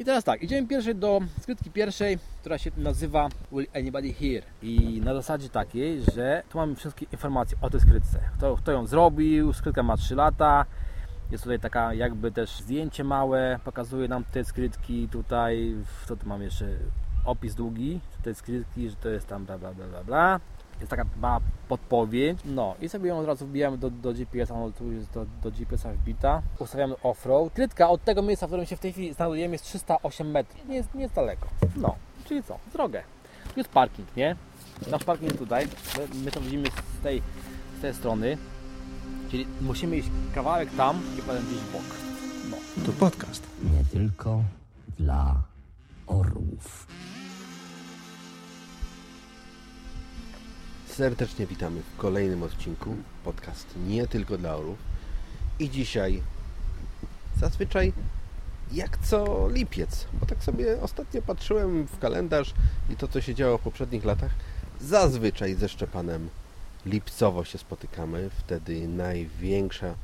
I teraz tak, idziemy pierwszej do skrytki pierwszej, która się nazywa Will Anybody Here? I na zasadzie takiej, że tu mamy wszystkie informacje o tej skrytce. Kto, kto ją zrobił, skrytka ma 3 lata, jest tutaj taka jakby też zdjęcie małe, pokazuje nam te skrytki tutaj, co tu mam jeszcze, opis długi tej skrytki, że to jest tam bla bla bla bla bla. Jest taka mała podpowiedź. No i sobie ją od razu wbijamy do, do GPS-a, no tu jest do, do GPS-a wbita. Ustawiamy off-road. Skrytka od tego miejsca, w którym się w tej chwili znajdujemy jest 308 metrów. Nie jest, nie jest daleko. No, czyli co? Drogę. Tu jest parking, nie? Nasz parking jest tutaj. My, my to widzimy z tej, z tej strony. Czyli musimy iść kawałek tam i potem gdzieś w bok. No. To podcast. Nie tylko dla orłów. Serdecznie witamy w kolejnym odcinku. Podcast nie tylko dla orów. I dzisiaj zazwyczaj jak co lipiec, bo tak sobie ostatnio patrzyłem w kalendarz i to co się działo w poprzednich latach, zazwyczaj ze Szczepanem lipcowo się spotykamy, wtedy największa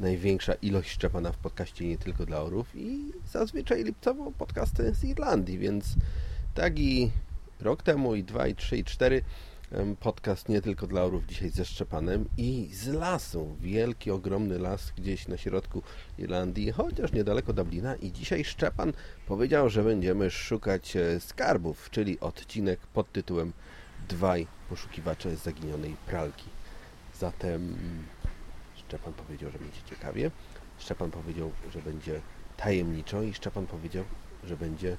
największa ilość Szczepana w podcaście nie tylko dla orów. I zazwyczaj lipcowo podcasty z Irlandii, więc tak i rok temu i dwa i trzy i cztery podcast nie tylko dla orów dzisiaj ze Szczepanem i z lasu. Wielki, ogromny las gdzieś na środku Irlandii, chociaż niedaleko Dublina i dzisiaj Szczepan powiedział, że będziemy szukać e, skarbów, czyli odcinek pod tytułem Dwaj poszukiwacze zaginionej pralki. Zatem Szczepan powiedział, że będzie ciekawie. Szczepan powiedział, że będzie tajemniczo i Szczepan powiedział, że będzie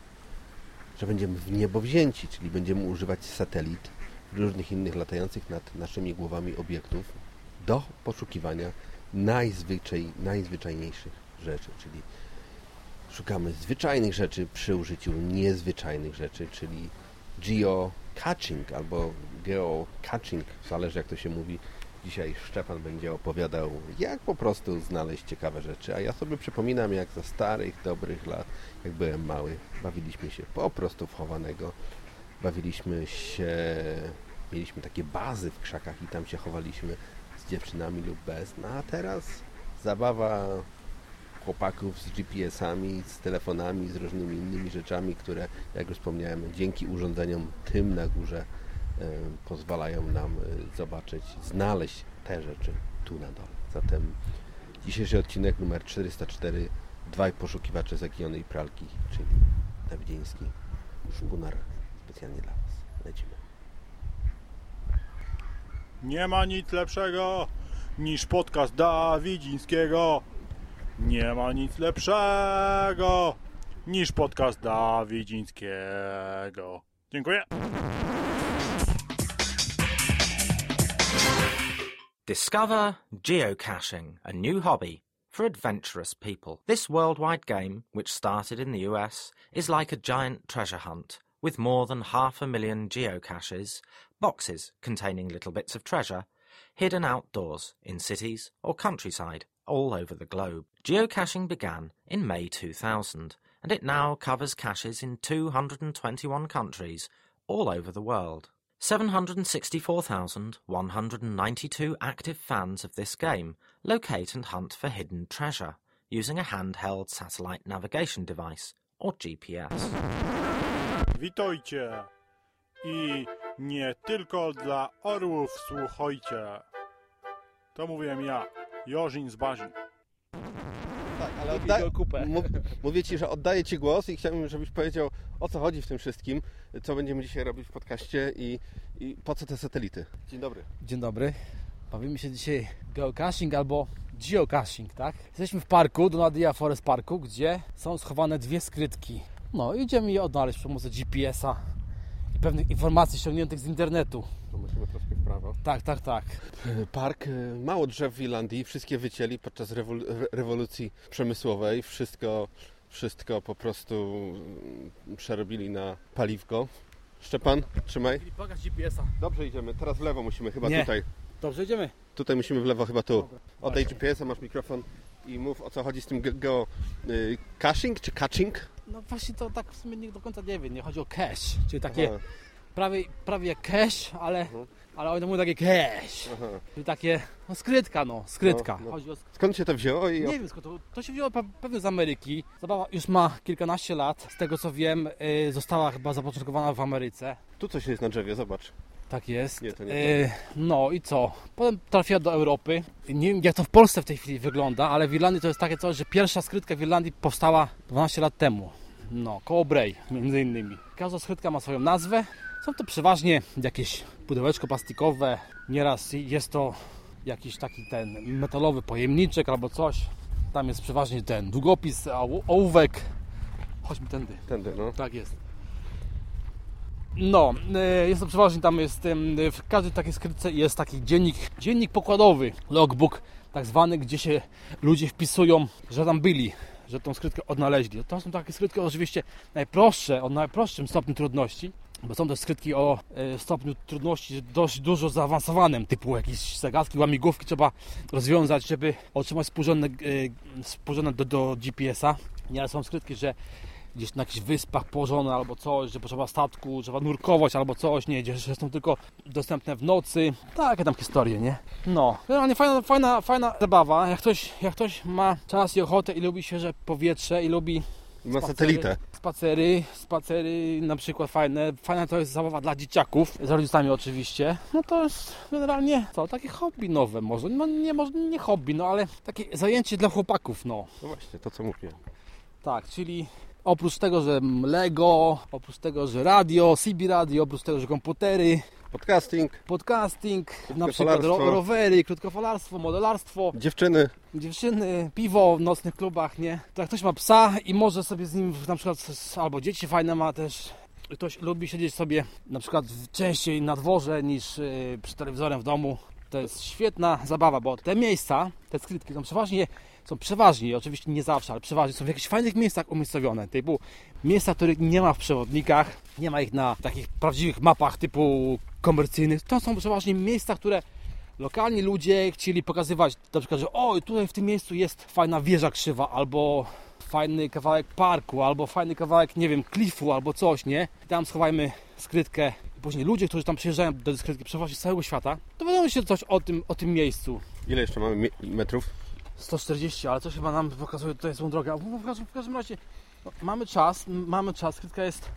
że będziemy w niebo wzięci, czyli będziemy używać satelit różnych innych latających nad naszymi głowami obiektów do poszukiwania najzwyczaj, najzwyczajniejszych rzeczy, czyli szukamy zwyczajnych rzeczy przy użyciu niezwyczajnych rzeczy, czyli geocaching albo geocaching, zależy jak to się mówi. Dzisiaj Szczepan będzie opowiadał, jak po prostu znaleźć ciekawe rzeczy, a ja sobie przypominam, jak za starych, dobrych lat, jak byłem mały, bawiliśmy się po prostu w chowanego, bawiliśmy się mieliśmy takie bazy w krzakach i tam się chowaliśmy z dziewczynami lub bez. No a teraz zabawa chłopaków z GPS-ami, z telefonami, z różnymi innymi rzeczami, które, jak już wspomniałem, dzięki urządzeniom tym na górze e, pozwalają nam e, zobaczyć, znaleźć te rzeczy tu na dole. Zatem dzisiejszy odcinek numer 404 Dwaj poszukiwacze zaginionej pralki, czyli Dawidziński szpunar specjalnie dla Was. Lecimy. Nie ma nic lepszego niż podcast Dawidzińskiego. Nie ma nic lepszego niż podcast Dawidzińskiego. Dziękuję. Discover geocaching, a new hobby for adventurous people. This worldwide game, which started in the US, is like a giant treasure hunt with more than half a million geocaches boxes containing little bits of treasure, hidden outdoors in cities or countryside all over the globe. Geocaching began in May 2000 and it now covers caches in 221 countries all over the world. 764,192 active fans of this game locate and hunt for hidden treasure using a handheld satellite navigation device or GPS. Witajcie i nie tylko dla orłów słuchajcie. To mówiłem ja, Jorzin z Bazin. Tak, ale odda... mówię Ci, że oddaję Ci głos i chciałbym, żebyś powiedział, o co chodzi w tym wszystkim, co będziemy dzisiaj robić w podcaście i, i po co te satelity. Dzień dobry. Dzień dobry. Bawimy się dzisiaj geocaching albo geocaching, tak? Jesteśmy w parku, Donadia Forest Parku, gdzie są schowane dwie skrytki. No, idziemy je odnaleźć przy pomocy GPS-a i pewnych informacji ściągniętych z internetu. To musimy troszkę w prawo. Tak, tak, tak. Park, mało drzew w Irlandii, wszystkie wycięli podczas rewolucji przemysłowej. Wszystko, wszystko po prostu przerobili na paliwko. Szczepan, trzymaj. Pokaż GPS-a. Dobrze idziemy, teraz w lewo musimy, chyba Nie. tutaj. Dobrze, idziemy. Tutaj musimy w lewo, chyba tu. Oddaj GPS-a, masz mikrofon i mów o co chodzi z tym ge- geo... Y, czy catching? No właśnie to tak w sumie nie do końca nie wiem. Nie chodzi o cache, czyli takie Aha. prawie, prawie jak cash, ale, ale oni mówią takie cash. Aha. Czyli takie, no skrytka no, skrytka. No, no. O Skąd się to wzięło i Nie wiem skąd to, to się wzięło pe- pewnie z Ameryki. Zabawa już ma kilkanaście lat. Z tego co wiem, y, została chyba zapoczątkowana w Ameryce. tu coś jest na drzewie, zobacz. Tak jest. Nie, nie Y, no i co? Potem trafiła do Europy. Nie wiem jak to w Polsce w tej chwili wygląda, ale w Irlandii to jest takie coś, że pierwsza skrytka w Irlandii powstała 12 lat temu. No, koło Bray między innymi. Każda skrytka ma swoją nazwę. Są to przeważnie jakieś pudełeczko plastikowe. Nieraz jest to jakiś taki ten metalowy pojemniczek albo coś. Tam jest przeważnie ten długopis, oł- ołówek. Chodźmy tędy. Tędy, no. Tak jest. No, e, jest to przeważnie tam jest, w każdej takiej skrytce jest taki dziennik, dziennik pokładowy, logbook tak zwany, gdzie się ludzie wpisują, że tam byli, że tą skrytkę odnaleźli. To są takie skrytki oczywiście najprostsze, o najprostszym stopniu trudności, bo są też skrytki o e, stopniu trudności dość dużo zaawansowanym, typu jakieś zagadki, łamigłówki trzeba rozwiązać, żeby otrzymać współrzędne, e, do, do GPS-a. Nieraz są skrytki, że gdzieś na jakichś wyspach położone albo coś, że potrzeba statku, trzeba nurkować albo coś, nie, że są tylko dostępne w nocy. Takie tam historie, nie? No, generalnie fajna, fajna, fajna zabawa. Jak ktoś, jak ktoś ma czas i ochotę i lubi świeże powietrze i lubi spacery, satelitę. Spacery, spacery na przykład fajne. Fajna to jest zabawa dla dzieciaków, z rodzicami oczywiście. No to jest generalnie co, takie hobby nowe może. No nie, może nie hobby, no ale takie zajęcie dla chłopaków, no. No właśnie, to co mówię. Tak, czyli oprócz tego, że Lego, oprócz tego, że radio, CB radio, oprócz tego, że komputery, Podcasting, podcasting, na przykład ro, rowery, krótkofalarstwo, modelarstwo, dziewczyny. dziewczyny, piwo w nocnych klubach, nie? To jak ktoś ma psa i może sobie z nim na przykład, albo dzieci fajne ma też, ktoś lubi siedzieć sobie na przykład częściej na dworze niż yy, przy telewizorem w domu, to jest świetna zabawa, bo te miejsca, te skrytki są przeważnie, są przeważnie, oczywiście nie zawsze, ale przeważnie są w jakichś fajnych miejscach umiejscowione, typu miejsca, których nie ma w przewodnikach, nie ma ich na takich prawdziwych mapach typu komercyjnych, to są przeważnie miejsca, które lokalni ludzie chcieli pokazywać na przykład, że o, tutaj w tym miejscu jest fajna wieża krzywa, albo fajny kawałek parku, albo fajny kawałek, nie wiem, klifu, albo coś, nie? I tam schowajmy skrytkę. I później ludzie, którzy tam przyjeżdżają do skrytki, przeważnie z całego świata, dowiadują się coś o tym, o tym miejscu. Ile jeszcze mamy metrów? 140, ale coś chyba nam pokazuje tutaj złą drogę. W każdym, w każdym razie no, mamy czas, mamy czas, skrytka jest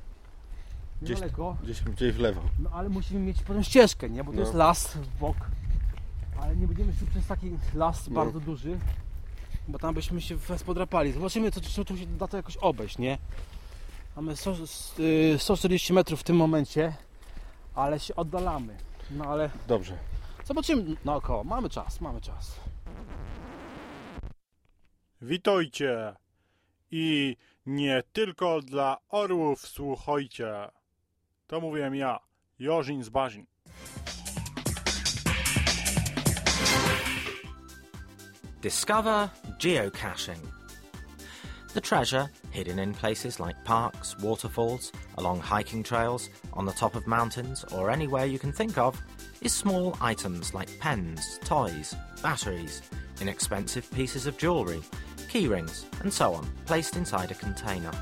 Gdzieś- niedaleko. Gdzieś, gdzieś w lewo. No ale musimy mieć potem ścieżkę, nie? Bo to No. jest las w bok. Ale nie będziemy szli przez taki las No. bardzo duży, bo tam byśmy się podrapali. Zobaczymy, co, co tu się da to jakoś obejść, nie? Mamy 100, s- y, 140 metrów w tym momencie, ale się oddalamy. No ale Dobrze. zobaczymy naokoło. Mamy czas, mamy czas. Witajcie! I nie tylko dla orłów słuchajcie. To mówiłem ja, Jorzin z Bazin. Discover geocaching. The treasure, hidden in places like parks, waterfalls, along hiking trails, on the top of mountains, or anywhere you can think of, is small items like pens, toys, batteries, inexpensive pieces of jewellery, key rings, and so on, placed inside a container.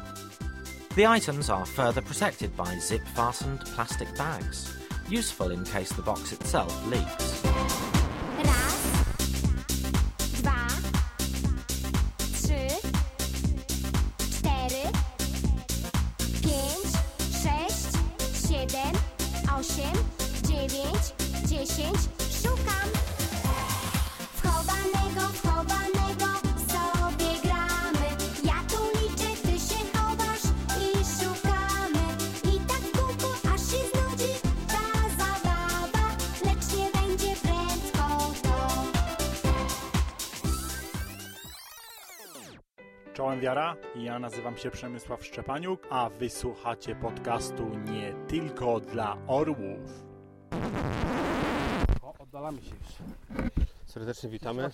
The items are further protected by zip fastened plastic bags, useful in case the box itself leaks. Wiara, ja nazywam się Przemysław Szczepaniuk, a wysłuchacie podcastu nie tylko dla orłów. O, oddalamy się już. Serdecznie witamy.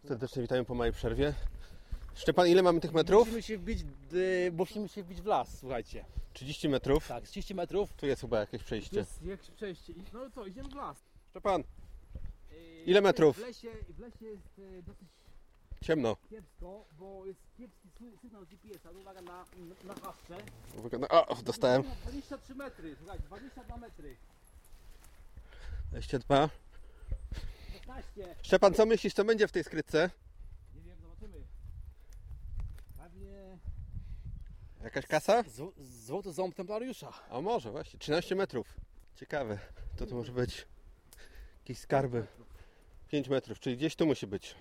Tu. Serdecznie witamy po małej przerwie. Szczepan, ile mamy tych metrów? Musimy się wbić, y, musimy się wbić w las, słuchajcie. 30 metrów. Tak, z 30 metrów. Tu jest chyba jakieś To przejście. jest jakieś przejście. I- No co, idziemy w las. Szczepan, Yy, Ile metrów? W lesie, w lesie jest yy, dosyć Ciemno. Kiepsko, bo jest kiepski sygnał GPS-a. Uwaga na, na haszcze. Uwaga, no, O, dostałem. 23 metry, słuchaj, 22 metry. 22. 15. Szczepan, co myślisz, co będzie w tej skrytce? Nie wiem, zobaczymy. Pewnie Jakaś kasa? z- złoty ząb templariusza. A może właśnie, 13 metrów. Ciekawe, co to może być? Jakieś skarby. 5 metrów, czyli gdzieś tu musi być.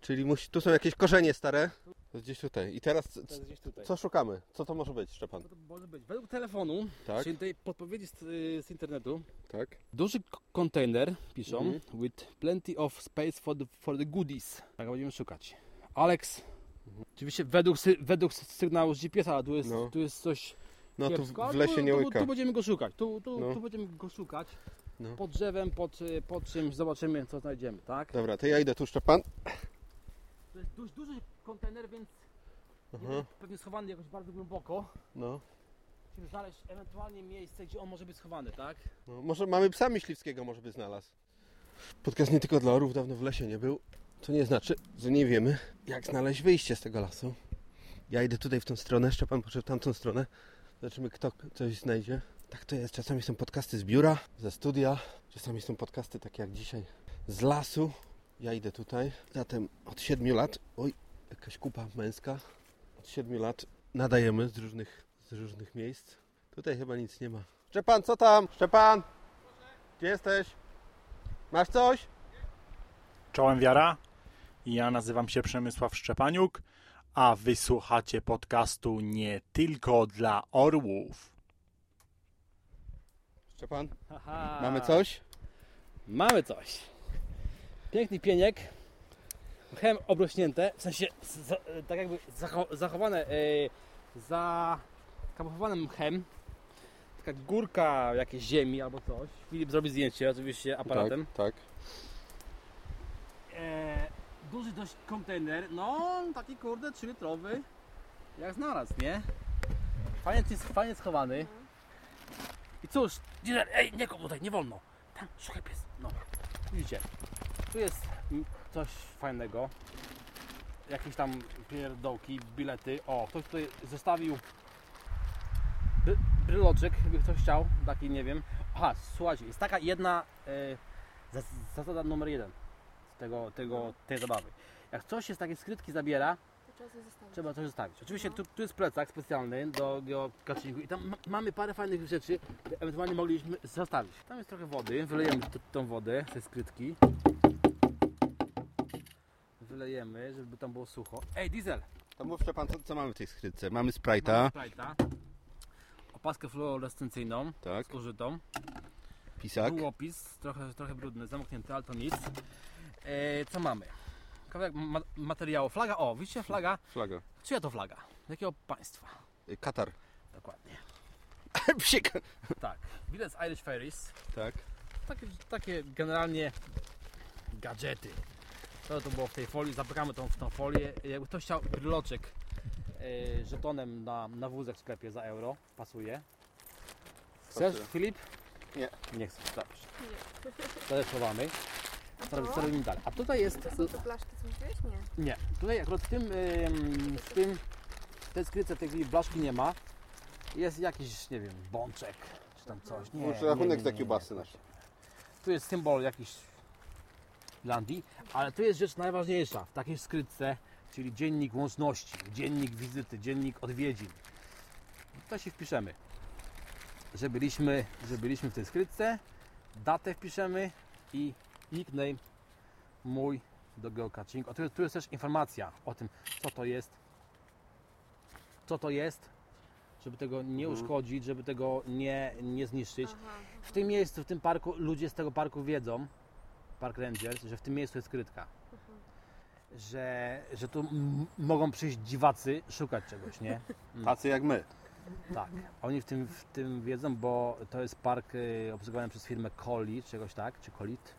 Czyli musi, tu są jakieś korzenie stare. To jest gdzieś tutaj. I teraz c- To jest gdzieś tutaj. co szukamy? Co to może być, Szczepan? To może być? Według telefonu, Tak, czyli tej podpowiedzi z, z internetu, tak. duży k- kontener, piszą, Mhm. with plenty of space for the, for the goodies. Tak będziemy szukać. Alex, oczywiście według, sy, według sygnału z GPS, ale tu jest, No. tu jest coś No tu kiepsko, w ale lesie tu, nie tu, łyka. tu będziemy go szukać, tu, tu, No. tu będziemy go szukać. No. Pod drzewem, pod, y, pod czymś, zobaczymy co znajdziemy, tak? Dobra, to ja idę tu, Szczepan. To jest dość duży kontener, więc Aha. pewnie schowany jakoś bardzo głęboko. No. Musimy znaleźć ewentualnie miejsce, gdzie on może być schowany, tak? no. Może mamy psa myśliwskiego, może by znalazł. Podcast nie tylko dla orów, dawno w lesie nie był. To nie znaczy, że nie wiemy, jak znaleźć wyjście z tego lasu. Ja idę tutaj w tą stronę, Szczepan poszedł w tamtą stronę. Zobaczymy, kto coś znajdzie. Tak to jest. Czasami są podcasty z biura, ze studia. Czasami są podcasty takie jak dzisiaj z lasu. Ja idę tutaj. Zatem od 7 lat, oj, jakaś kupa męska. Od 7 lat nadajemy z różnych, z różnych miejsc. Tutaj chyba nic nie ma. Szczepan, co tam? Szczepan! Gdzie jesteś? Masz coś? Czołem wiara. Ja nazywam się Przemysław Szczepaniuk, a wysłuchacie podcastu nie tylko dla orłów. Szczepan, Haha. mamy coś? Mamy coś. Piękny pieniek. Mchem obrośnięte, w sensie za, tak jakby zacho- zachowane, yy, zakamofowane mchem. Taka górka jakiejś ziemi albo coś. Filip zrobi zdjęcie oczywiście aparatem. Tak, tak. E, duży dość kontener, no taki kurde 3 litrowy. Jak znalazł, nie? Fajnie, jest fajnie schowany. I cóż, dealer, ej, nie kop tutaj, nie wolno. Tam, szukaj pies. No, widzicie. Tu jest coś fajnego. Jakieś tam pierdołki, bilety. O, ktoś tutaj zostawił bry- bryloczek, jakby ktoś chciał. Taki, nie wiem. Aha, słuchajcie, jest taka jedna zas- zasada numer jeden z tego, tego, tej zabawy. Jak coś się z takiej skrytki zabiera, trzeba coś zostawić. Oczywiście No. tu, tu jest plecak specjalny do geokaczyngu i tam ma, mamy parę fajnych rzeczy, które ewentualnie mogliśmy zostawić. Tam jest trochę wody, wylejemy tą wodę ze skrytki. Wylejemy, żeby tam było sucho. Ej, diesel! To mów Szczepan, co, co mamy w tej skrytce? Mamy Sprite'a, Sprite'a, opaskę fluorescencyjną, tak, zużytą, pisak, długopis, trochę, trochę brudny, zamknięty, ale to nic. E, co mamy? Kawałek ma materiału. Flaga, o, widzicie flaga? flaga, Czyja to flaga? Jakiego państwa? Y, Katar. Dokładnie. Psik. Tak. Bilet z Irish Ferries. Tak. Takie, takie generalnie gadżety. To to było w tej folii. Zapykamy tą, w tą folię. Jakby ktoś chciał bryloczek e, żetonem na, na wózek w sklepie za euro. Pasuje. Chcesz, Pasuje. Filip? Nie. Nie chcesz. Nie. To jest schowamy. A Co, to? co robimy dalej? A tutaj jest... To są te blaszki, co mówiłeś? Nie. Nie. Tutaj akurat w tym, ym, w tym w tej skrytce tej blaszki nie ma. Jest jakiś, nie wiem, bączek czy tam coś. Nie, Może nie, rachunek nie, za nie, kiełbasy nie. nasze. Tu jest symbol jakiś Irlandii, ale tu jest rzecz najważniejsza w takiej skrytce, czyli dziennik łączności, dziennik wizyty, dziennik odwiedzin. To się wpiszemy, że byliśmy, że byliśmy w tej skrytce, datę wpiszemy i nickname mój do geocaching. O, tu, tu jest też informacja o tym, co to jest, co to jest, żeby tego nie Mhm. uszkodzić, żeby tego nie, nie zniszczyć. Aha. W tym miejscu, w tym parku, ludzie z tego parku wiedzą, Park Rangers, że w tym miejscu jest skrytka. Że, że tu m- mogą przyjść dziwacy szukać czegoś, nie? Tacy jak my. Tak. Oni w tym, w tym wiedzą, bo to jest park y, obsługowany przez firmę Coli, czegoś tak, czy Colit.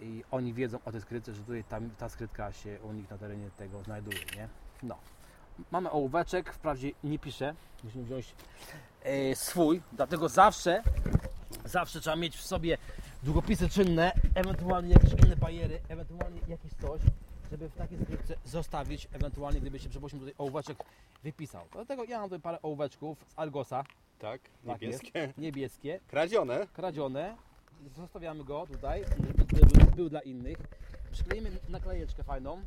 I oni wiedzą o tej skrytce, że tutaj tam, ta skrytka się u nich na terenie tego znajduje, nie? No. Mamy ołóweczek, wprawdzie nie piszę, musimy wziąć e, swój, dlatego zawsze, zawsze trzeba mieć w sobie długopisy czynne, ewentualnie jakieś inne bariery, ewentualnie jakieś coś. żeby w takiej skrytce zostawić, ewentualnie gdyby się przypuśćmy tutaj ołóweczek wypisał. Dlatego ja mam tutaj parę ołóweczków z Argosa, Tak, Tak niebieskie. niebieskie, Kradzione. kradzione. Zostawiamy go tutaj, żeby był, dla innych. Przykleimy naklejeczkę fajną.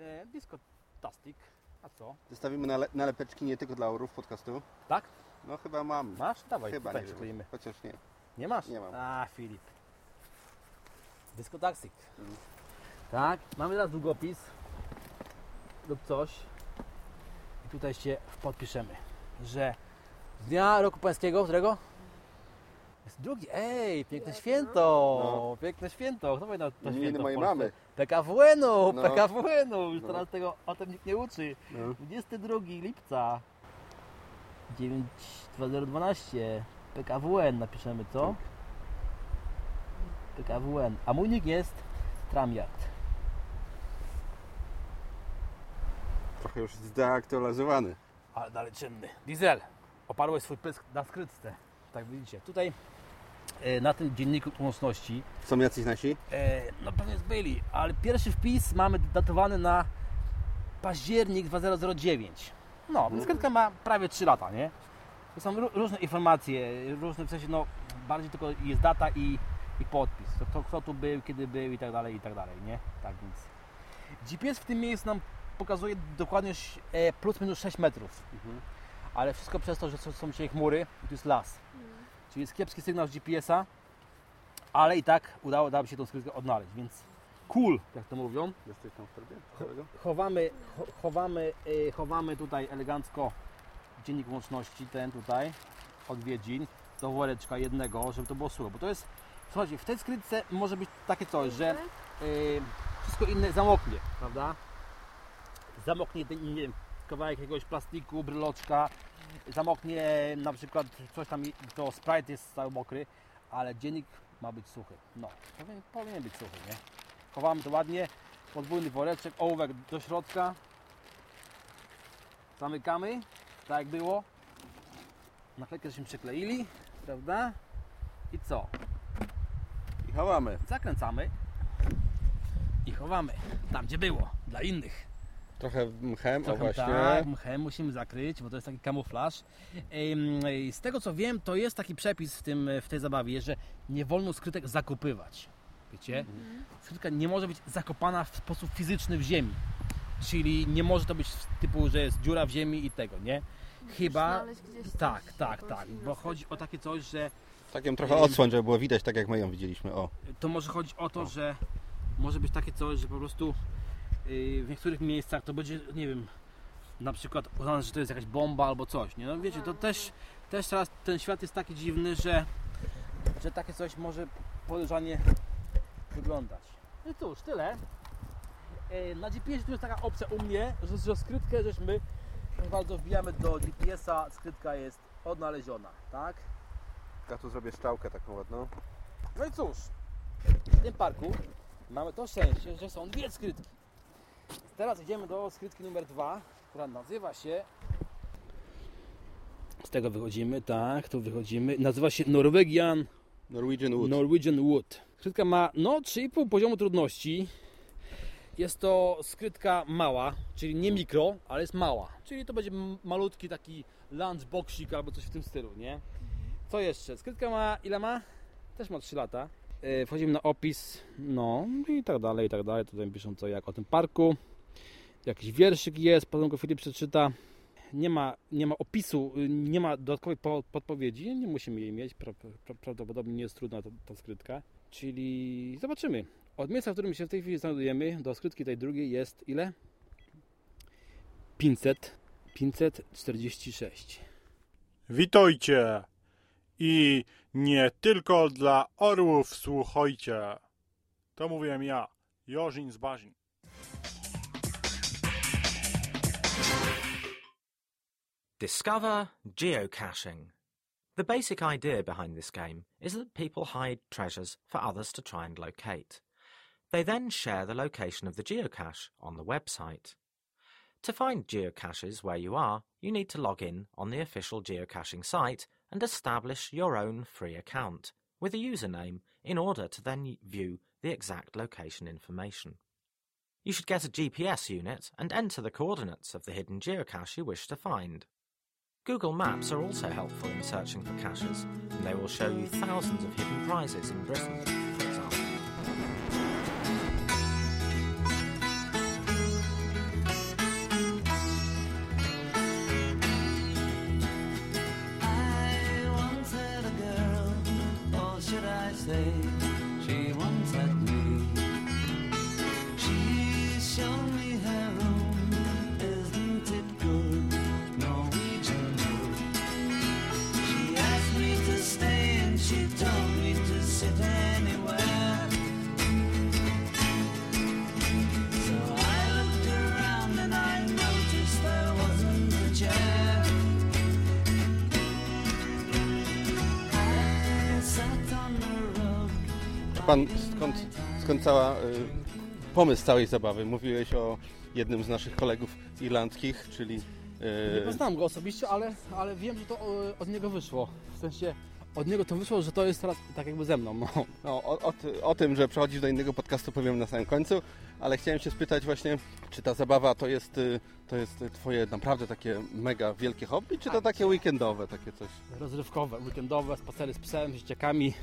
E, disco Tastic. A co? Zostawimy nale- nalepeczki nie tylko dla orów podcastu. Tak? No chyba mam. Masz? Dawaj, Chyba tutaj nie przykleimy. wiem. Chociaż nie. Nie masz? Nie mam. A, Filip. Disco. Mm. Tak, mamy teraz długopis lub coś. I tutaj się podpiszemy, że z dnia roku pańskiego, którego? Jest drugi. Ej, piękne święto! No. Piękne święto. Kto pamięta to Imieniny święto w mojej mamy. PKWN-u, No. PKWN-u. Już No. teraz tego o tym nikt nie uczy. No. 22 lipca 92012 PKWN napiszemy, co? PKWN. A mój nick jest Tramiard. Trochę już zdeaktualizowany. Ale dalej czynny. Diesel. Oparłeś swój pysk na skrytce. Tak widzicie. Tutaj e, na tym dzienniku łączności Są jacyś nasi? E, no pewnie byli, ale pierwszy wpis mamy datowany na październik 2009. No, więc skrytka ma prawie 3 lata, nie? To są ró- różne informacje, różne w sensie, no bardziej tylko jest data i, i podpis. To, to, kto tu był, kiedy był i tak dalej, i tak dalej, nie? Tak więc. GPS w tym miejscu nam pokazuje dokładnie e, plus minus 6 metrów. Ale wszystko przez to, że są, są dzisiaj chmury i tu jest las. Czyli jest kiepski sygnał z GPS-a, ale i tak udało nam się tą skrytkę odnaleźć, więc cool, jak to mówią. Jesteś tam w torbie? Chowamy, cho- chowamy, y, chowamy tutaj elegancko dziennik łączności, ten tutaj, odwiedzin, do woreczka jednego, żeby to było suche, bo to jest, słuchajcie, w tej skrytce może być takie coś, że y, wszystko inne zamoknie, prawda? Zamoknie, ten, nie wiem, kawałek jakiegoś plastiku, bryloczka, zamoknie na przykład coś tam, to Sprite jest cały mokry, ale dziennik ma być suchy. No, powinien, powinien być suchy, nie? Chowamy to ładnie, podwójny woreczek, ołówek do środka. Zamykamy, tak jak było. Naklejkę żeśmy przykleili, prawda? I co? I chowamy. Zakręcamy i chowamy tam, gdzie było, dla innych. Trochę mchem, o Trochę właśnie. tak, mchem musimy zakryć, bo to jest taki kamuflaż. Z tego co wiem, to jest taki przepis w, tym, w tej zabawie, że nie wolno skrytek zakopywać. Wiecie? Skrytka nie może być zakopana w sposób fizyczny w ziemi. Czyli nie może to być typu, że jest dziura w ziemi i tego, nie? Chyba. Tak, tak, tak. Bo chodzi o takie coś, że Tak ją trochę odsłoń, żeby było widać, tak jak my ją widzieliśmy. O. to może chodzić o to, że może być takie coś, że po prostu yy, w niektórych miejscach to będzie, nie wiem, na przykład uznane, że to jest jakaś bomba albo coś, nie? No wiecie, to też, też teraz ten świat jest taki dziwny, że, że takie coś może podejrzanie wyglądać. No cóż, tyle. Yy, Na GPS tu jest taka opcja u mnie, że, że skrytkę żeśmy proszę bardzo wbijamy do GPS-a, skrytka jest odnaleziona, tak? Ja tu zrobię szczałkę taką ładną. No i cóż, w tym parku mamy to szczęście, że są dwie skrytki. Teraz idziemy do skrytki numer dwa, która nazywa się. Z tego wychodzimy, tak, tu wychodzimy. Nazywa się Norwegian Norwegian Wood. Norwegian Wood. Skrytka ma no 3,5 poziomu trudności. Jest to skrytka mała, czyli nie mikro, ale jest mała. Czyli to będzie malutki taki lunchboxik albo coś w tym stylu, nie? Co jeszcze? Skrytka ma ile ma? Też ma 3 lata. E, Wchodzimy na opis, no i tak dalej, i tak dalej. Tutaj piszą co jak o tym parku. Jakiś wierszyk jest, potem go Filip przeczyta. Nie ma, nie ma opisu, y, nie ma dodatkowej po- podpowiedzi, nie musimy jej mieć. Pra, pra, prawdopodobnie nie jest trudna ta, ta skrytka. Czyli zobaczymy. Od miejsca, w którym się w tej chwili znajdujemy, do skrytki tej drugiej jest ile? 500, 546. Witajcie! I nie tylko dla orłów słuchajcie. To mówiłem ja, Jorzin z Bazin. Discover geocaching. The basic idea behind this game is that people hide treasures for others to try and locate. They then share the location of the geocache on the website. To find geocaches where you are, you need to log in on the official geocaching site and establish your own free account with a username in order to then view the exact location information. You should get a GPS unit and enter the coordinates of the hidden geocache you wish to find. Google Maps are also helpful in searching for caches, and they will show you thousands of hidden prizes in Britain, cała, y, pomysł całej zabawy? Mówiłeś o jednym z naszych kolegów irlandzkich, czyli... Nie y, poznałem go osobiście, ale, ale wiem, że to e, od niego wyszło. W sensie od niego to wyszło, że to jest teraz tak jakby ze mną. No. No, o, o, o tym, że przechodzisz do innego podcastu powiem na samym końcu, ale chciałem się spytać właśnie, czy ta zabawa to jest, y, to jest twoje naprawdę takie mega wielkie hobby, czy to takie weekendowe, takie coś? Rozrywkowe, weekendowe, spacery z psem, z dzieciakami,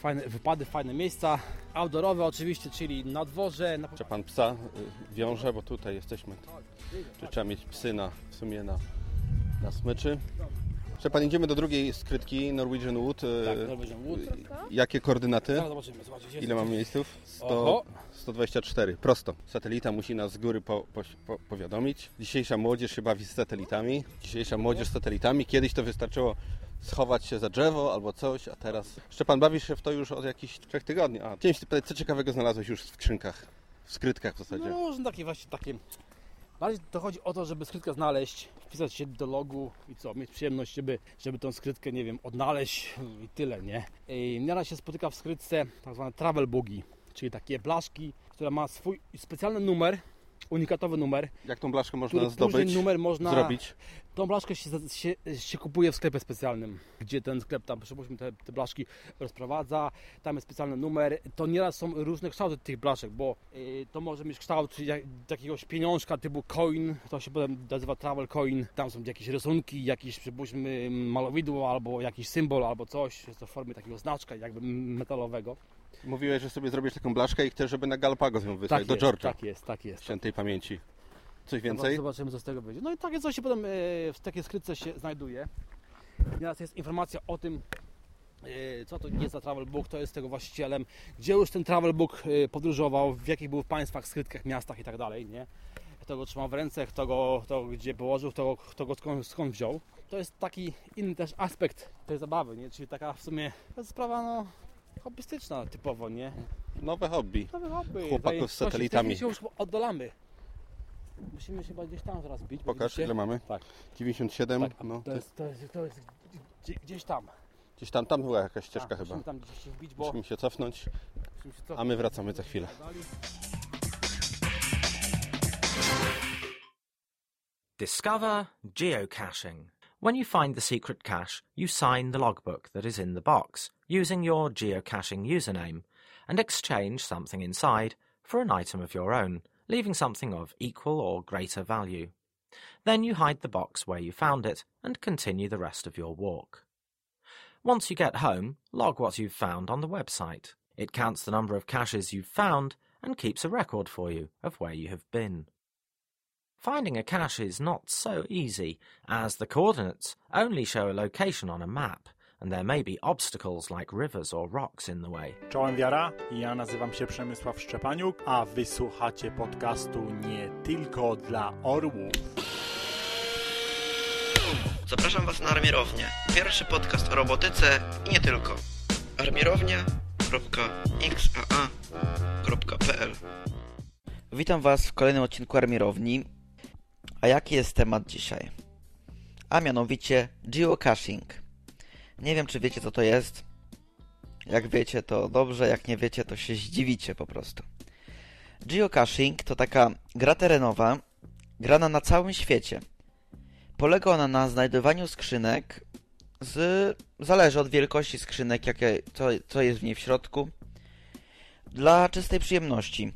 fajne wypady, fajne miejsca. Outdoorowe oczywiście, czyli na dworze, na Czy pan psa y, wiąże, bo tutaj jesteśmy, czy trzeba mieć psy na, w sumie na, na smyczy? Czy pan idziemy do drugiej skrytki Norwegian Wood. y, Tak, Norwegian Wood. Jakie koordynaty? Zaraz zobaczymy, gdzie Ile mam miejsców? 100, Oho. 124, prosto. Satelita musi nas z góry po, po, po, powiadomić. Dzisiejsza młodzież się bawi z satelitami. Dzisiejsza młodzież z satelitami. Kiedyś to wystarczyło schować się za drzewo albo coś, a teraz... Szczepan, bawisz się w to już od jakichś trzech tygodni. A, chciałem się pytać, co ciekawego znalazłeś już w skrzynkach? W skrytkach w zasadzie. No różne takie właśnie takie. Bardziej to chodzi o to, żeby skrytkę znaleźć, wpisać się do logu i co, mieć przyjemność, żeby, żeby tą skrytkę, nie wiem, odnaleźć i tyle, nie? I nieraz się spotyka w skrytce tak zwane travel bugi, czyli takie blaszki, która ma swój specjalny numer, unikatowy numer, Jak tą blaszkę można zdobyć, numer można zrobić? Tą blaszkę się, się, się kupuje w sklepie specjalnym, gdzie ten sklep tam, przypuśćmy, te, te blaszki rozprowadza, tam jest specjalny numer. To nieraz są różne kształty tych blaszek, bo y, to może mieć kształt jak, jakiegoś pieniążka typu coin, to się potem nazywa travel coin, tam są jakieś rysunki, jakieś, przypuśćmy, malowidło, albo jakiś symbol, albo coś, jest to w formie takiego znaczka jakby metalowego. Mówiłeś, że sobie zrobisz taką blaszkę i chcesz, żeby na Galapagos ją wysłać, do jest, George'a. tak jest, tak jest. Świętej pamięci. Coś więcej? Zobaczymy, co z tego wyjdzie. No i takie coś się potem e, w takiej skrytce się znajduje. Nieraz jest informacja o tym, e, co to jest za travel book, kto jest tego właścicielem, gdzie już ten travel book e, podróżował, w jakich był państwach, skrytkach, miastach i tak dalej, nie? Kto go trzymał w ręce, kto go, kto gdzie położył, kto, go- kto go skąd, skąd wziął. To jest taki inny też aspekt tej zabawy, nie? Czyli taka w sumie sprawa, no, hobbystyczna typowo, nie? Nowe hobby. Nowy hobby. Chłopaków Tutaj- z satelitami. się już oddalamy. Musimy się chyba gdzieś tam zaraz bić. bo Pokaż, widzicie? ile mamy? Tak. 97? Tak, a no, to, jest, to, jest, to jest gdzie- gdzieś tam. Gdzieś tam, tam była jakaś ścieżka Tak, chyba. Musimy tam gdzieś się wbić, bo Musimy się cofnąć, musimy się a my wracamy za chwilę. Discover geocaching. When you find the secret cache, you sign the logbook that is in the box using your geocaching username and exchange something inside for an item of your own, leaving something of equal or greater value. Then you hide the box where you found it and continue the rest of your walk. Once you get home, log what you've found on the website. It counts the number of caches you've found and keeps a record for you of where you have been. Finding a cache is not so easy, as the coordinates only show a location on a map, and there may be obstacles like rivers or rocks in the way. Czołem wiara, ja nazywam się Przemysław Szczepaniuk, a wysłuchacie podcastu nie tylko dla orłów. Zapraszam Was na Armierownię. Pierwszy podcast o robotyce i nie tylko. armierownia.xaa.pl Witam Was w kolejnym odcinku Armierowni. A jaki jest temat dzisiaj? A mianowicie geocaching. Nie wiem, czy wiecie, co to jest. Jak wiecie, to dobrze, jak nie wiecie, to się zdziwicie po prostu. Geocaching to taka gra terenowa, grana na całym świecie. Polega ona na znajdowaniu skrzynek z... zależy od wielkości skrzynek, jakie, co, co jest w niej w środku. Dla czystej przyjemności.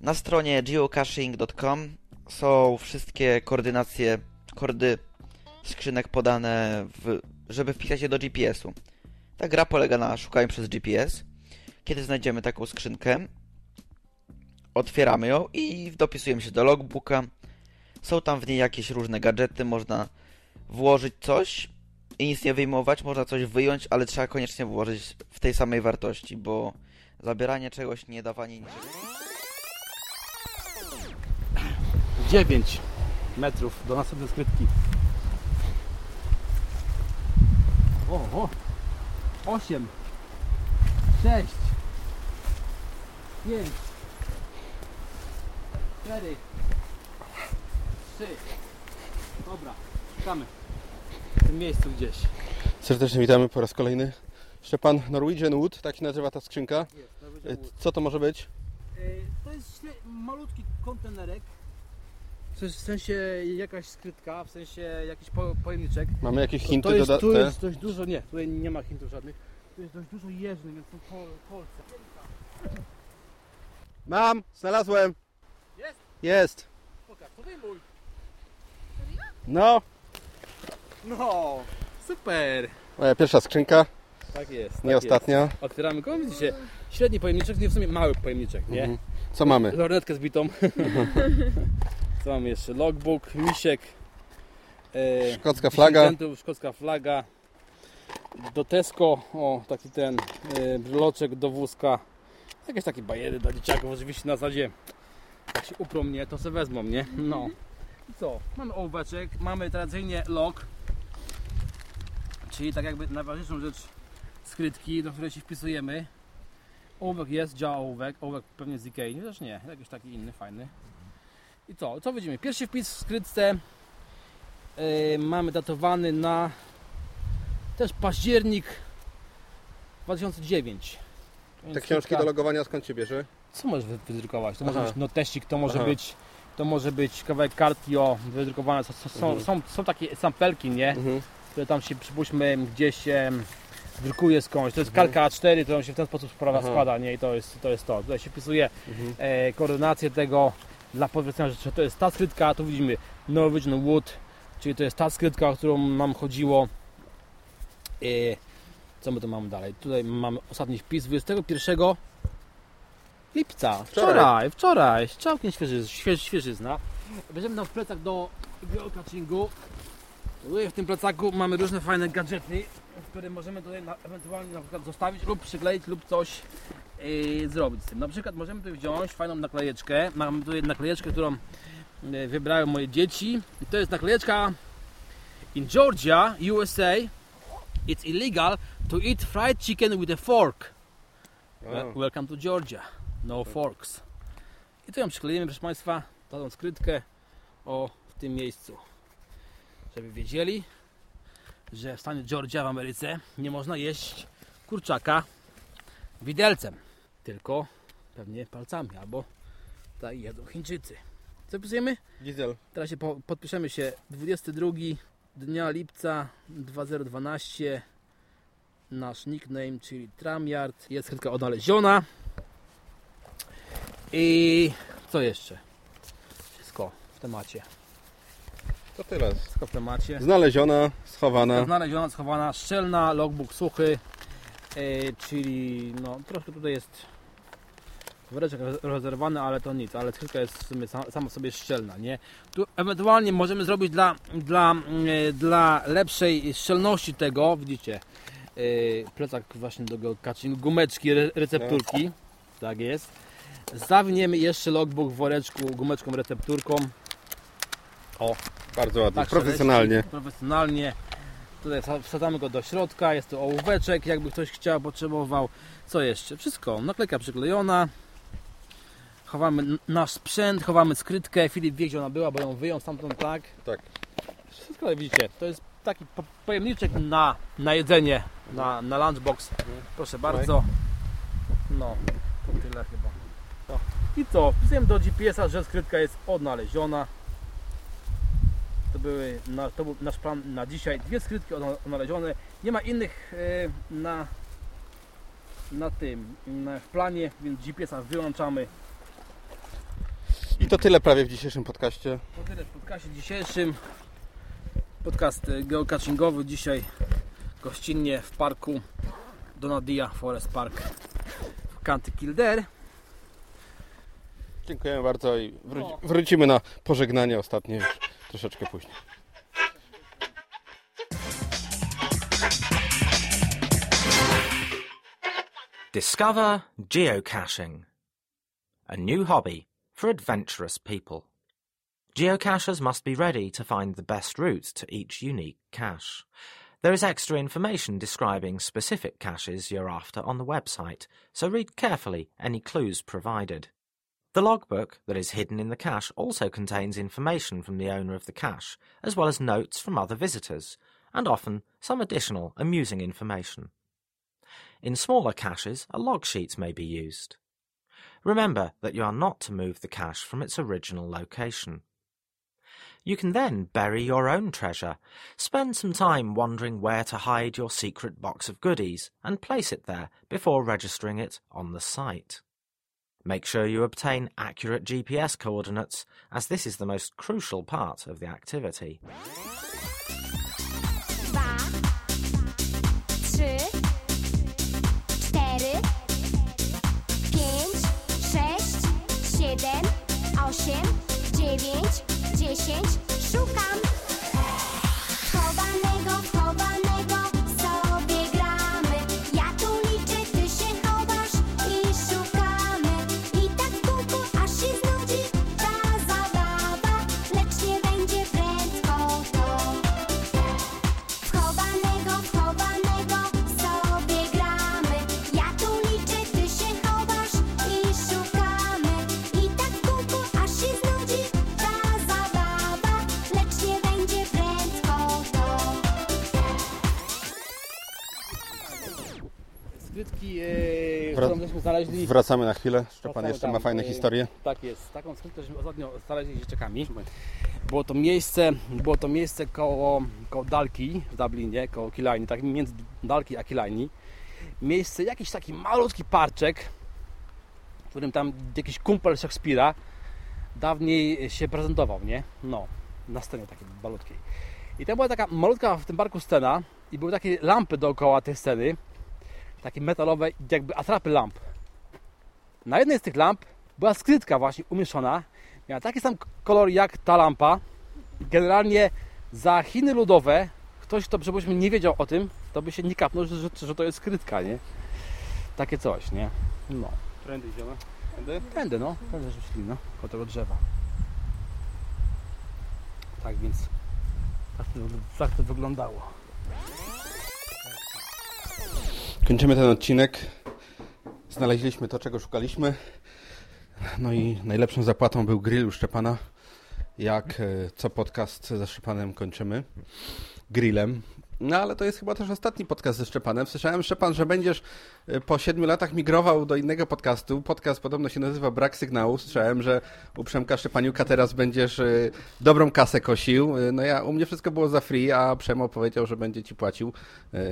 Na stronie geocaching.com są wszystkie koordynacje, kordy skrzynek podane, w, żeby wpisać je do GPS-u. Ta gra polega na szukaniu przez GPS. Kiedy znajdziemy taką skrzynkę, otwieramy ją i dopisujemy się do logbooka. Są tam w niej jakieś różne gadżety, można włożyć coś i nic nie wyjmować, można coś wyjąć, ale trzeba koniecznie włożyć w tej samej wartości, bo zabieranie czegoś, nie dawanie niczego. 9 metrów do następnej skrytki. O, o. 8 6 5 4 3 Dobra, szukamy. W tym miejscu gdzieś. Serdecznie witamy po raz kolejny. Szczepan Norwegian Wood, tak się nazywa ta skrzynka. Jest, E, Co to może być? To jest malutki kontenerek. W sensie- W sensie jakaś skrytka, w sensie jakiś po- pojemniczek. Mamy jakieś To- hinty to jest, doda- Tu jest dość dużo, nie, tutaj nie ma hintów żadnych. Tu jest dość dużo jeżdżeń, więc są kol, kolce. Mam! Znalazłem! Jest? Jest! Pokaż, to wyjmuj. No! No, super. Moja pierwsza skrzynka, Tak jest. nie tak ostatnia. Jest. Otwieramy go, widzicie, średni pojemniczek, nie w sumie mały pojemniczek, nie? Mhm. Co mamy? Lornetkę zbitą. Co mamy jeszcze? Logbook, misiek. E, Szkocka flaga. 10 centów, szkocka flaga. Do Tesco, o taki ten e, bryloczek do wózka. Jakieś takie bajery dla dzieciaków, oczywiście na zasadzie jak się uprą mnie, to se wezmą, nie? No. I co? Mamy ołóweczek, mamy tradycyjnie log, czyli tak jakby najważniejszą rzecz skrytki, do której się wpisujemy. Ołówek jest, działa ołówek, ołówek pewnie z Ikei, też nie, jakiś taki inny, fajny. I co, co widzimy? Pierwszy wpis w skrytce yy, mamy datowany na też październik 2009. Więc Te książki skrytka- do logowania skąd się bierze? Co możesz wy- wydrukować? To może Aha. być notesik, to może Aha. być to może być kawałek kartki o wydrukowane. Są, są, Mhm. są, są takie sampelki, nie? Mhm. które tam się przypuśćmy gdzieś em, drukuje skądś. To jest Mhm. kalka A4, którą się w ten sposób sprawa składa, nie? I to jest to. Jest to. Tutaj się wpisuje Mhm. e, koordynację tego dla potwierdzenia, że to jest ta skrytka, tu widzimy Norwegian Wood, czyli to jest ta skrytka, o którą nam chodziło. E, co my tu mamy dalej? Tutaj mamy ostatni wpis 21 lipca. Wczoraj, wczoraj. Całkiem świeży, świeży, świeżyzna. Bierzemy nam w plecach do geocachingu. W tym plecaku mamy różne fajne gadżety, które możemy tutaj na, ewentualnie na przykład zostawić lub przykleić lub coś yy, zrobić z tym. Na przykład możemy tu wziąć fajną naklejeczkę. Mamy tutaj naklejeczkę, którą yy, wybrały moje dzieci. I to jest naklejeczka In Georgia, USA, it's illegal to eat fried chicken with a fork. Wel- Welcome to Georgia. No forks. I tu ją przyklejemy, proszę Państwa, tą skrytkę o w tym miejscu. Żeby wiedzieli, że w stanie Georgia w Ameryce nie można jeść kurczaka widelcem, tylko pewnie palcami, albo tak jedzą Chińczycy. Co pisujemy? Diesel. Teraz się po, podpiszemy się 22 dnia lipca 2012 nasz nickname, czyli Tramyard jest skrytka odnaleziona i co jeszcze? Wszystko w temacie To tyle. wszystko w temacie Znaleziona, schowana. znaleziona, schowana, szczelna, logbook suchy e, czyli no troszkę tutaj jest woreczek rozerwany, ale to nic, ale skrytka jest w sumie sama, sobie szczelna, nie? Tu ewentualnie możemy zrobić dla, dla, mm, e, dla lepszej szczelności tego, widzicie, e, plecak właśnie do geocaching, gumeczki, re, recepturki, tak jest. Zawiniemy jeszcze logbook w woreczku gumeczką, recepturką. O, Bardzo ładnie. tak, Profesjonalnie. Profesjonalnie. Tutaj wsa- wsadzamy go do środka, jest to ołóweczek, jakby ktoś chciał, potrzebował. Co jeszcze? Wszystko. Naklejka przyklejona. Chowamy nasz sprzęt, chowamy skrytkę. Filip wie, gdzie ona była, bo ją wyjął stamtąd tak. Tak. Wszystko widzicie, to jest taki po- pojemniczek na, na jedzenie, na, na lunchbox. Proszę bardzo. No, to tyle chyba. No. I co? Wpisałem do GPS-a, że skrytka jest odnaleziona. To, były, na, to był nasz plan na dzisiaj. Dwie skrytki odna- odnalezione. Nie ma innych e, na, na tym, na, w planie, więc GPS-a wyłączamy. I to tyle prawie w dzisiejszym podcaście. To tyle w podcastie dzisiejszym. Podcast e, geocachingowy dzisiaj gościnnie w parku Donadia Forest Park w County Kildare. Dziękujemy bardzo i wróci, wrócimy na pożegnanie ostatnie troszeczkę później. Discover geocaching, a new hobby for adventurous people. Geocachers must be ready to find the best route to each unique cache. There is extra information describing specific caches you're after on the website, so read carefully any clues provided. The logbook that is hidden in the cache also contains information from the owner of the cache, as well as notes from other visitors, and often some additional amusing information. In smaller caches, a log sheet may be used. Remember that you are not to move the cache from its original location. You can then bury your own treasure. Spend some time wondering where to hide your secret box of goodies and place it there before registering it on the site. Make sure you obtain accurate GPS coordinates, as this is the most crucial part of the activity. Skrytki, e, Wra- którą żeśmy znaleźli. Wracamy na chwilę. Szczepan jeszcze ma fajne e, historie. Tak jest. Taką skrytkę, żeśmy ostatnio znaleźli z dzieciakami. Było to miejsce, było to miejsce koło, koło Dalki w Dublinie, koło Killarney, tak między Dalki a Killarney. Miejsce, jakiś taki malutki parczek, w którym tam jakiś kumpel Szekspira dawniej się prezentował, nie? No, na scenie takiej malutkiej. I tam była taka malutka w tym parku scena i były takie lampy dookoła tej sceny, takie metalowe, jakby atrapy lamp. Na jednej z tych lamp była skrytka właśnie umieszczona. Miała taki sam kolor jak ta lampa. Generalnie za Chiny ludowe ktoś, kto żebyśmy nie wiedział o tym, to by się nie kapnął, że, że, to jest skrytka, nie? Takie coś, nie? No. Trendy idziemy. Tędy? Tędy, no. Tędy szli, no. Koło tego drzewa. Tak więc tak to, tak to wyglądało. Kończymy ten odcinek. Znaleźliśmy to, czego szukaliśmy. No i najlepszą zapłatą był grill u Szczepana. Jak e, co podcast ze Szczepanem kończymy grillem. No ale to jest chyba też ostatni podcast ze Szczepanem. Słyszałem, Szczepan, że będziesz e, po siedmiu latach migrował do innego podcastu. Podcast podobno się nazywa Brak Sygnału. Słyszałem, że u Przemka Szczepaniuka teraz będziesz e, dobrą kasę kosił. E, No ja, u mnie wszystko było za free, a Przemo powiedział, że będzie ci płacił.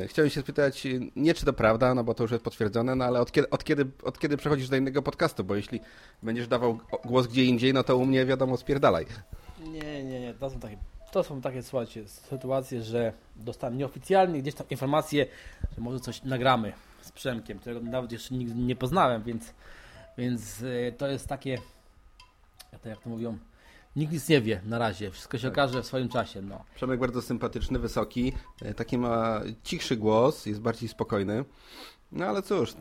Chciałem się spytać, nie czy to prawda, no bo to już jest potwierdzone, no ale od kiedy, od kiedy, od kiedy przechodzisz do innego podcastu? Bo jeśli będziesz dawał głos gdzie indziej, no to u mnie wiadomo, spierdalaj. Nie, nie, nie. To są takie, to są takie słuchajcie, sytuacje, że dostałem nieoficjalnie gdzieś tam informację, że może coś nagramy z Przemkiem, którego nawet jeszcze nigdy nie poznałem, więc, więc e, to jest takie, to jak to mówią, nikt nic nie wie na razie. Wszystko się okaże w swoim czasie. No. Przemek bardzo sympatyczny, wysoki, e, taki ma cichszy głos, jest bardziej spokojny. No ale cóż,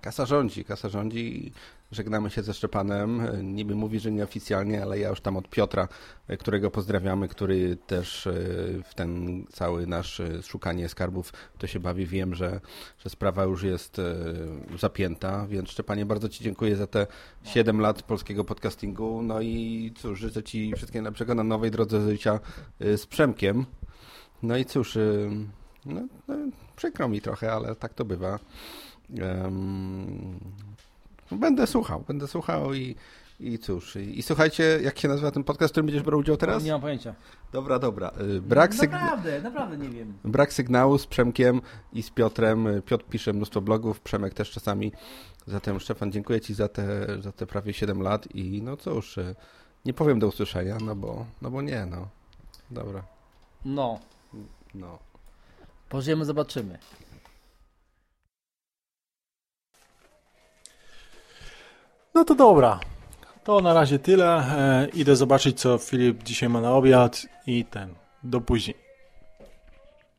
kasa rządzi, kasa rządzi i żegnamy się ze Szczepanem. E, Niby mówi, że nieoficjalnie, ale ja już tam od Piotra, e, którego pozdrawiamy, który też e, w ten cały nasz szukanie skarbów to się bawi. Wiem, że, że sprawa już jest zapięta, więc Szczepanie bardzo Ci dziękuję za te 7 lat polskiego podcastingu. No i cóż, życzę Ci wszystkiego najlepszego na nowej drodze życia z Przemkiem. No i cóż, no, no, przykro mi trochę, ale tak to bywa. Em, będę słuchał, będę słuchał i I cóż, i, i słuchajcie, jak się nazywa ten podcast, w którym będziesz brał udział teraz? Nie mam pojęcia. Dobra, dobra. Brak, syg... Naprawdę, naprawdę nie wiem. Brak sygnału z Przemkiem i z Piotrem. Piotr pisze mnóstwo blogów, Przemek też czasami. Zatem Szczepan, dziękuję Ci za te, za te prawie 7 lat i no cóż, y, nie powiem do usłyszenia, no bo, no bo nie, no. Dobra, No, no. pożyjemy, zobaczymy. No to dobra. To na razie tyle. E, idę zobaczyć, co Filip dzisiaj ma na obiad i ten. Do później.